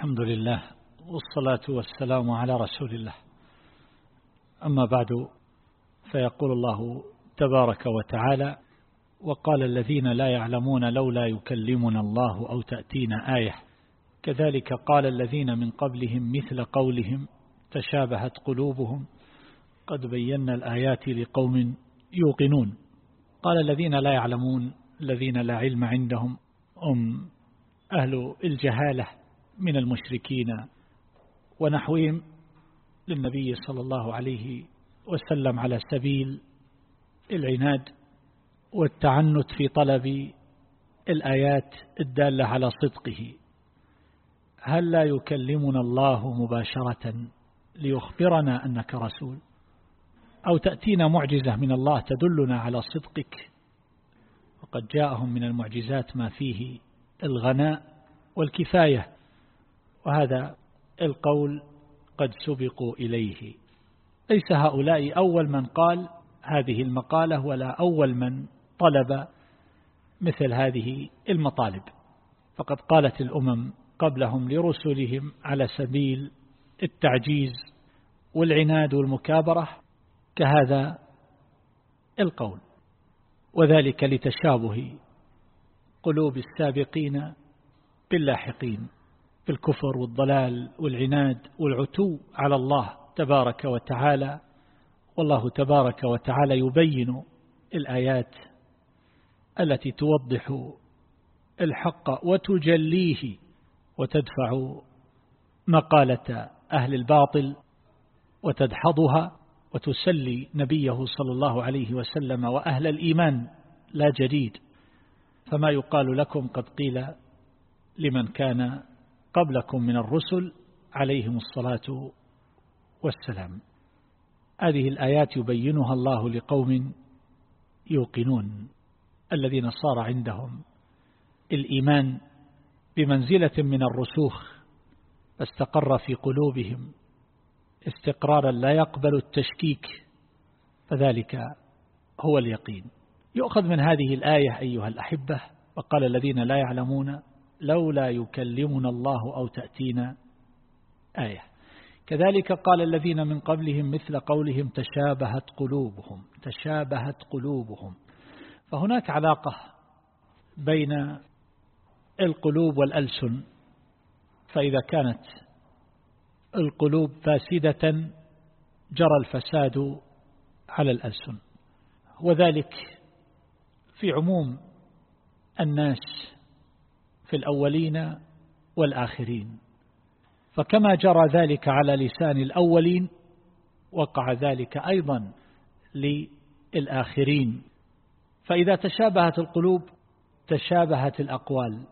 الحمد لله والصلاة والسلام على رسول الله. أما بعد فيقول الله تبارك وتعالى وقال الذين لا يعلمون لولا يكلمنا الله أو تأتينا آية. كذلك قال الذين من قبلهم مثل قولهم تشابهت قلوبهم قد بينا الآيات لقوم يوقنون. قال الذين لا يعلمون الذين لا علم عندهم هم أهل الجهالة. من المشركين ونحوهم للنبي صلى الله عليه وسلم على سبيل العناد والتعنت في طلب الآيات الدالة على صدقه. هل لا يكلمنا الله مباشرة ليخبرنا أنك رسول؟ أو تأتينا معجزة من الله تدلنا على صدقك؟ وقد جاءهم من المعجزات ما فيه الغناء والكفاية وهذا القول قد سبقوا إليه. ليس هؤلاء أول من قال هذه المقالة ولا أول من طلب مثل هذه المطالب. فقد قالت الأمم قبلهم لرسلهم على سبيل التعجيز والعناد والمكابرة كهذا القول. وذلك لتشابه قلوب السابقين باللاحقين. في الكفر والضلال والعناد والعتو على الله تبارك وتعالى. والله تبارك وتعالى يبين الآيات التي توضح الحق وتجليه وتدفع مقالة أهل الباطل وتدحضها وتسلي نبيه صلى الله عليه وسلم وأهل الإيمان لا جديد. فما يقال لكم قد قيل لمن كان قبلكم من الرسل عليهم الصلاة والسلام. هذه الآيات يبينها الله لقوم يوقنون الذين صار عندهم الإيمان بمنزلة من الرسوخ فاستقر في قلوبهم استقرارا لا يقبل التشكيك فذلك هو اليقين. يؤخذ من هذه الآية أيها الأحبة وقال الذين لا يعلمون لولا يكلمنا الله أو تأتينا آية. كذلك قال الذين من قبلهم مثل قولهم تشابهت قلوبهم تشابهت قلوبهم. فهناك علاقة بين القلوب والألسن. فإذا كانت القلوب فاسدة جرى الفساد على الألسن. وذلك في عموم الناس في الأولين والآخرين. فكما جرى ذلك على لسان الأولين وقع ذلك أيضا للآخرين. فإذا تشابهت القلوب تشابهت الأقوال.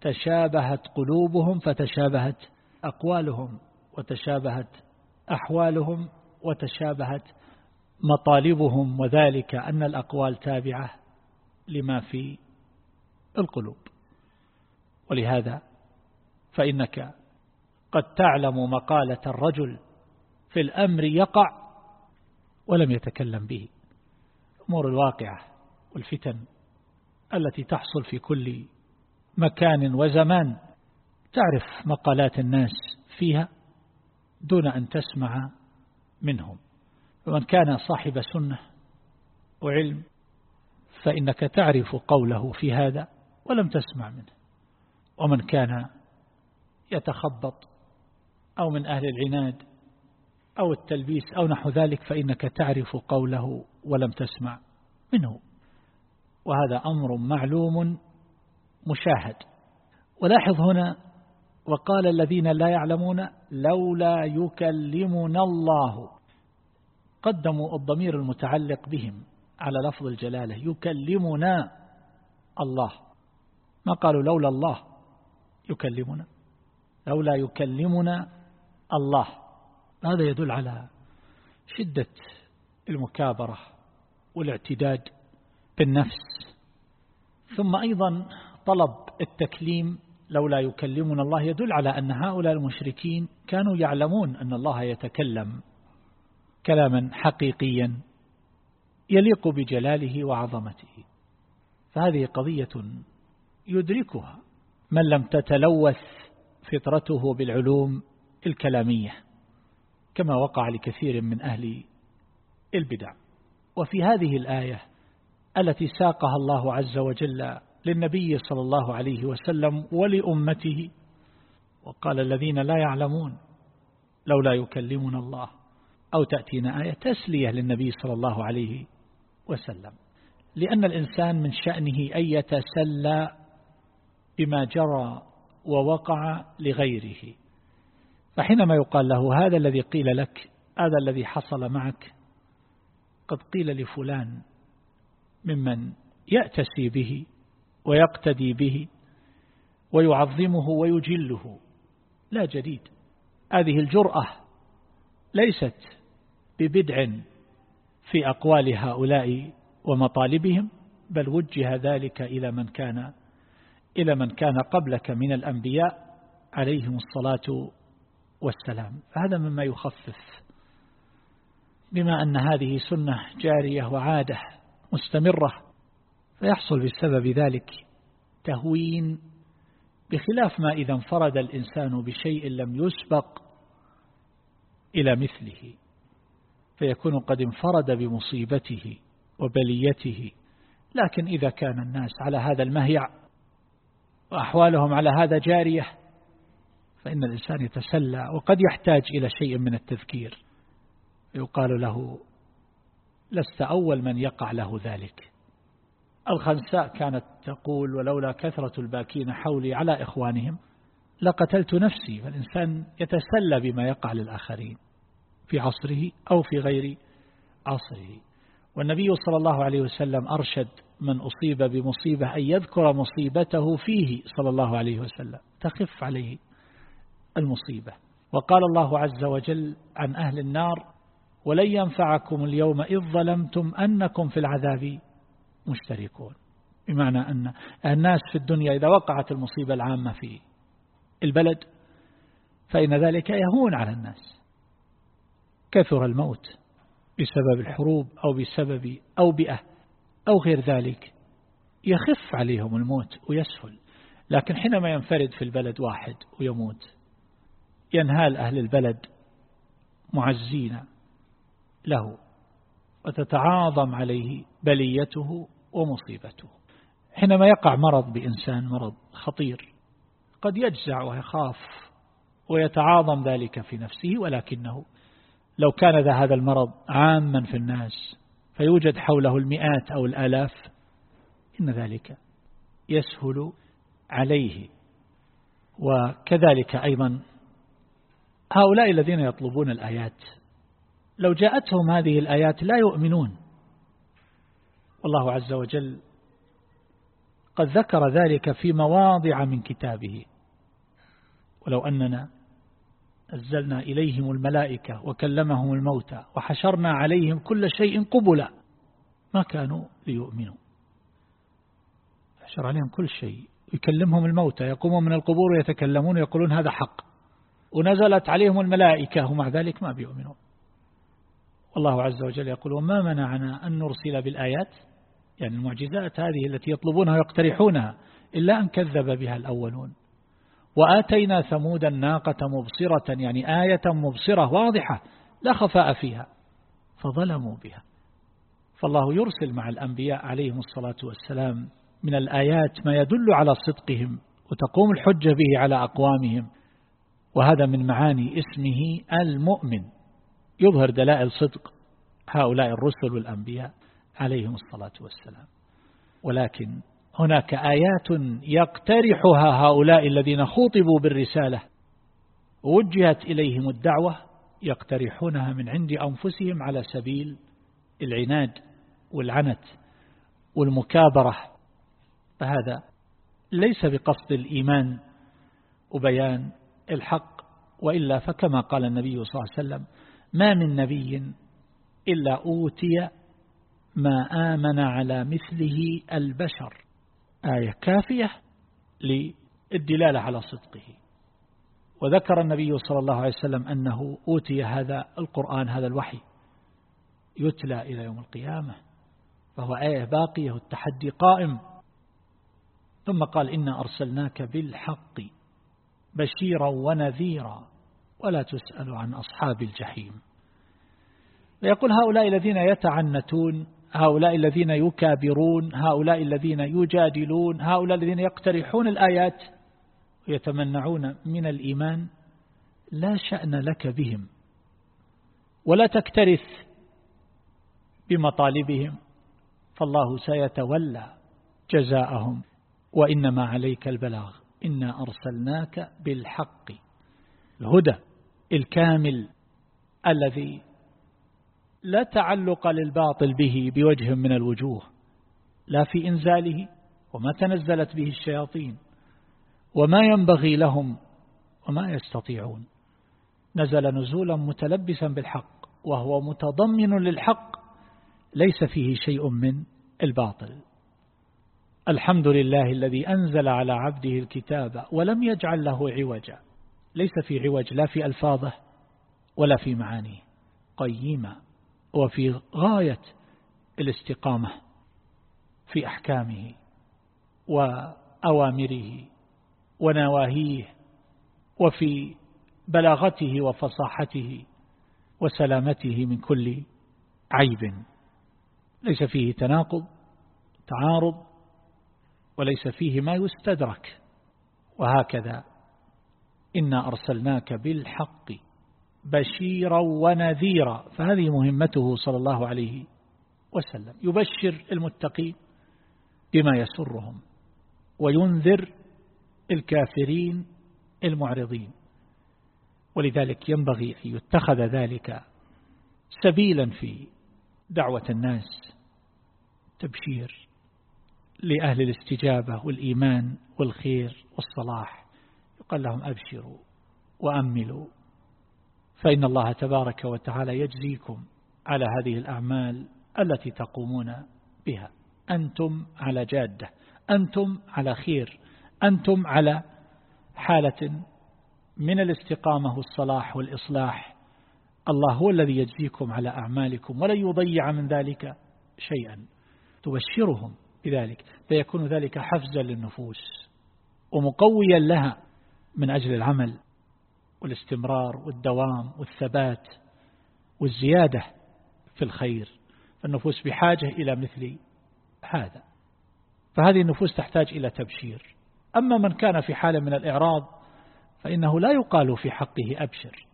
تشابهت قلوبهم فتشابهت أقوالهم. وتشابهت أحوالهم وتشابهت مطالبهم. وذلك أن الأقوال تابعة لما في القلوب. ولهذا فإنك قد تعلم مقالة الرجل في الأمر يقع ولم يتكلم به. أمور الواقعة والفتن التي تحصل في كل مكان وزمان. تعرف مقالات الناس فيها دون أن تسمع منهم. ومن كان صاحب سنة وعلم فإنك تعرف قوله في هذا ولم تسمع منه. ومن كان يتخبط أو من أهل العناد أو التلبيس أو نحو ذلك فإنك تعرف قوله ولم تسمع منه. وهذا أمر معلوم مشاهد. ولاحظ هنا وقال الذين لا يعلمون لولا يكلمنا الله. قدموا الضمير المتعلق بهم على لفظ الجلالة يكلمنا الله. ما قالوا لولا الله؟ يكلمنا لولا يكلمنا الله. هذا يدل على شدة المكابرة والاعتداد بالنفس. ثم أيضا طلب التكليم لولا يكلمنا الله يدل على أن هؤلاء المشركين كانوا يعلمون أن الله يتكلم كلاما حقيقيا يليق بجلاله وعظمته. فهذه قضية يدركها من لم تتلوث فطرته بالعلوم الكلامية كما وقع لكثير من أهل البدع. وفي هذه الآية التي ساقها الله عز وجل للنبي صلى الله عليه وسلم ولأمته وقال الذين لا يعلمون لولا يكلمنا الله أو تأتينا آية تسلية للنبي صلى الله عليه وسلم. لأن الإنسان من شأنه أن يتسلى بما جرى ووقع لغيره. فحينما يقال له هذا الذي قيل لك هذا الذي حصل معك قد قيل لفلان ممن يأتسي به ويقتدي به ويعظمه ويجله. لا جديد. هذه الجرأة ليست ببدع في أقوال هؤلاء ومطالبهم بل وجه ذلك إلى من كان إلى من كان قبلك من الأنبياء عليهم الصلاة والسلام. فهذا مما يخفف بما أن هذه سنة جارية وعادة مستمرة فيحصل بسبب ذلك تهوين بخلاف ما إذا انفرد الإنسان بشيء لم يسبق إلى مثله فيكون قد انفرد بمصيبته وبليته. لكن إذا كان الناس على هذا المهيع وأحوالهم على هذا جارية فإن الإنسان يتسلى وقد يحتاج إلى شيء من التذكير. يقال له لست أول من يقع له ذلك. الخنساء كانت تقول ولولا كثرة الباكين حولي على إخوانهم لقتلت نفسي. فالإنسان يتسلى بما يقع للآخرين في عصره أو في غير عصره. والنبي صلى الله عليه وسلم أرشد من أصيب بمصيبة أن يذكر مصيبته فيه صلى الله عليه وسلم. تخف عليه المصيبة. وقال الله عز وجل عن أهل النار ولن ينفعكم اليوم إذ ظلمتم أنكم في العذاب مشتركون. بمعنى أن الناس في الدنيا إذا وقعت المصيبة العامة في البلد فإن ذلك يهون على الناس. كثر الموت بسبب الحروب أو بسبب أوبئة أو غير ذلك. يخف عليهم الموت ويسهل لكن حينما ينفرد في البلد واحد ويموت ينهال أهل البلد معزين له وتتعاظم عليه بليته ومصيبته. حينما يقع مرض بإنسان مرض خطير قد يجزع ويخاف ويتعاظم ذلك في نفسه ولكنه لو كان ذا هذا المرض عاما في الناس فيوجد حوله المئات أو الآلاف. إن ذلك يسهل عليه. وكذلك أيضا هؤلاء الذين يطلبون الآيات لو جاءتهم هذه الآيات لا يؤمنون. والله عز وجل قد ذكر ذلك في مواضع من كتابه. ولو أننا نزلنا إليهم الملائكة وكلمهم الموتى وحشرنا عليهم كل شيء قبلا ما كانوا ليؤمنوا. حشر عليهم كل شيء. يكلمهم الموتى يقومون من القبور ويتكلمون ويقولون هذا حق. ونزلت عليهم الملائكة ومع ذلك ما بيؤمنون. والله عز وجل يقول وما منعنا أن نرسل بالآيات؟ يعني المعجزات هذه التي يطلبونها ويقترحونها إلا أن كذب بها الأولون. وآتينا ثمود الناقة مبصرة يعني آية مبصرة واضحة لا خفاء فيها فظلموا بها. فالله يرسل مع الأنبياء عليهم الصلاة والسلام من الآيات ما يدل على صدقهم وتقوم الحجة به على أقوامهم وهذا من معاني اسمه المؤمن. يظهر دلائل صدق هؤلاء الرسل والأنبياء عليهم الصلاة والسلام. ولكن هناك آيات يقترحها هؤلاء الذين خوطبوا بالرسالة. ووجهت إليهم الدعوة يقترحونها من عند أنفسهم على سبيل العناد والعنت والمكابرة. فهذا ليس بقصد الإيمان وبيان الحق وإلا فكما قال النبي صلى الله عليه وسلم ما من نبي إلا أوتي ما آمن على مثله البشر. آية كافية للدلالة على صدقه. وذكر النبي صلى الله عليه وسلم أنه أوتي هذا القرآن هذا الوحي يتلى إلى يوم القيامة فهو آية باقية والتحدي قائم. ثم قال إنا أرسلناك بالحق بشيرا ونذيرا ولا تسأل عن أصحاب الجحيم. ويقول هؤلاء الذين يتعنتون هؤلاء الذين يكابرون هؤلاء الذين يجادلون هؤلاء الذين يقترحون الآيات ويتمنعون من الإيمان لا شأن لك بهم ولا تكترث بمطالبهم فالله سيتولى جزاءهم وإنما عليك البلاغ إنا أرسلناك بالحق الهدى الكامل الذي لا تعلق للباطل به بوجه من الوجوه لا في إنزاله وما تنزلت به الشياطين وما ينبغي لهم وما يستطيعون. نزل نزولا متلبسا بالحق وهو متضمن للحق ليس فيه شيء من الباطل. الحمد لله الذي أنزل على عبده الكتاب ولم يجعل له عوجا ليس في عوج لا في ألفاظه ولا في معانيه. قيما وفي غاية الاستقامة في أحكامه وأوامره ونواهيه وفي بلاغته وفصاحته وسلامته من كل عيب. ليس فيه تناقض تعارض وليس فيه ما يستدرك. وهكذا إنا أرسلناك بالحق. بشيرا ونذيرا فهذه مهمته صلى الله عليه وسلم. يبشر المتقين بما يسرهم وينذر الكافرين المعرضين. ولذلك ينبغي أن يتخذ ذلك سبيلا في دعوة الناس. تبشير لأهل الاستجابة والإيمان والخير والصلاح. يقال لهم أبشروا وأملوا. فإن الله تبارك وتعالى يجزيكم على هذه الأعمال التي تقومون بها. أنتم على جادة أنتم على خير أنتم على حالة من الاستقامة والصلاح والإصلاح. الله هو الذي يجزيكم على أعمالكم ولن يضيع من ذلك شيئا. تبشرهم بذلك فيكون ذلك حفزا للنفوس ومقويا لها من أجل العمل. والاستمرار والدوام والثبات والزيادة في الخير فالنفوس بحاجة إلى مثل هذا. فهذه النفوس تحتاج إلى تبشير. أما من كان في حالة من الإعراض فإنه لا يقال في حقه أبشر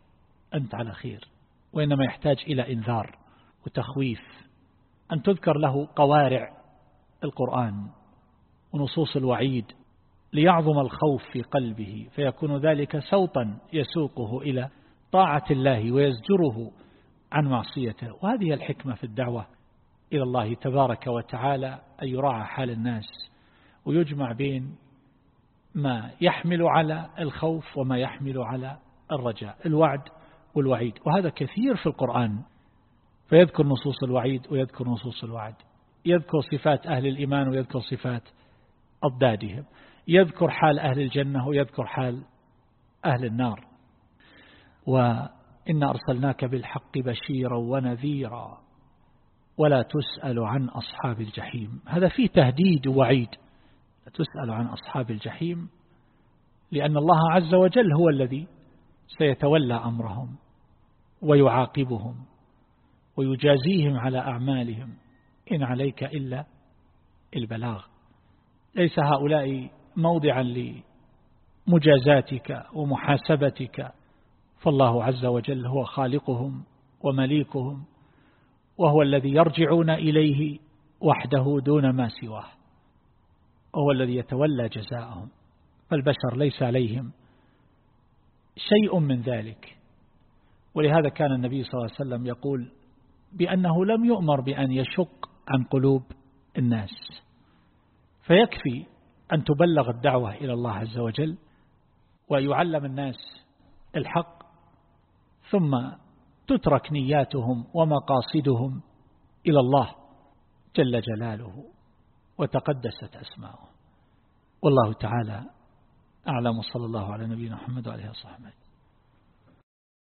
أنت على خير وإنما يحتاج إلى إنذار وتخويف أن تذكر له قوارع القرآن ونصوص الوعيد ليعظم الخوف في قلبه فيكون ذلك سوطا يسوقه إلى طاعة الله ويزجره عن معصيته. وهذه الحكمة في الدعوة إلى الله تبارك وتعالى أن يراعى حال الناس ويجمع بين ما يحمل على الخوف وما يحمل على الرجاء الوعد والوعيد. وهذا كثير في القرآن. فيذكر نصوص الوعيد ويذكر نصوص الوعد. يذكر صفات أهل الإيمان ويذكر صفات أضدادهم. يذكر حال أهل الجنة ويذكر حال أهل النار. وإن أرسلناك بالحق بشيرا ونذيرا ولا تسأل عن أصحاب الجحيم. هذا فيه تهديد ووعيد. تسأل عن أصحاب الجحيم لأن الله عز وجل هو الذي سيتولى أمرهم ويعاقبهم ويجازيهم على أعمالهم. إن عليك إلا البلاغ. ليس هؤلاء موضعا لمجازاتك ومحاسبتك. فالله عز وجل هو خالقهم ومليكهم وهو الذي يرجعون إليه وحده دون ما سواه وهو الذي يتولى جزاءهم. فالبشر ليس عليهم شيء من ذلك. ولهذا كان النبي صلى الله عليه وسلم يقول بأنه لم يؤمر بأن يشق عن قلوب الناس. فيكفي أن تبلغ الدعوة إلى الله عز وجل ويعلم الناس الحق ثم تترك نياتهم ومقاصدهم إلى الله جل جلاله وتقدست أسماؤه. والله تعالى أعلم صلى الله على نبينا محمد وعليه وصحبه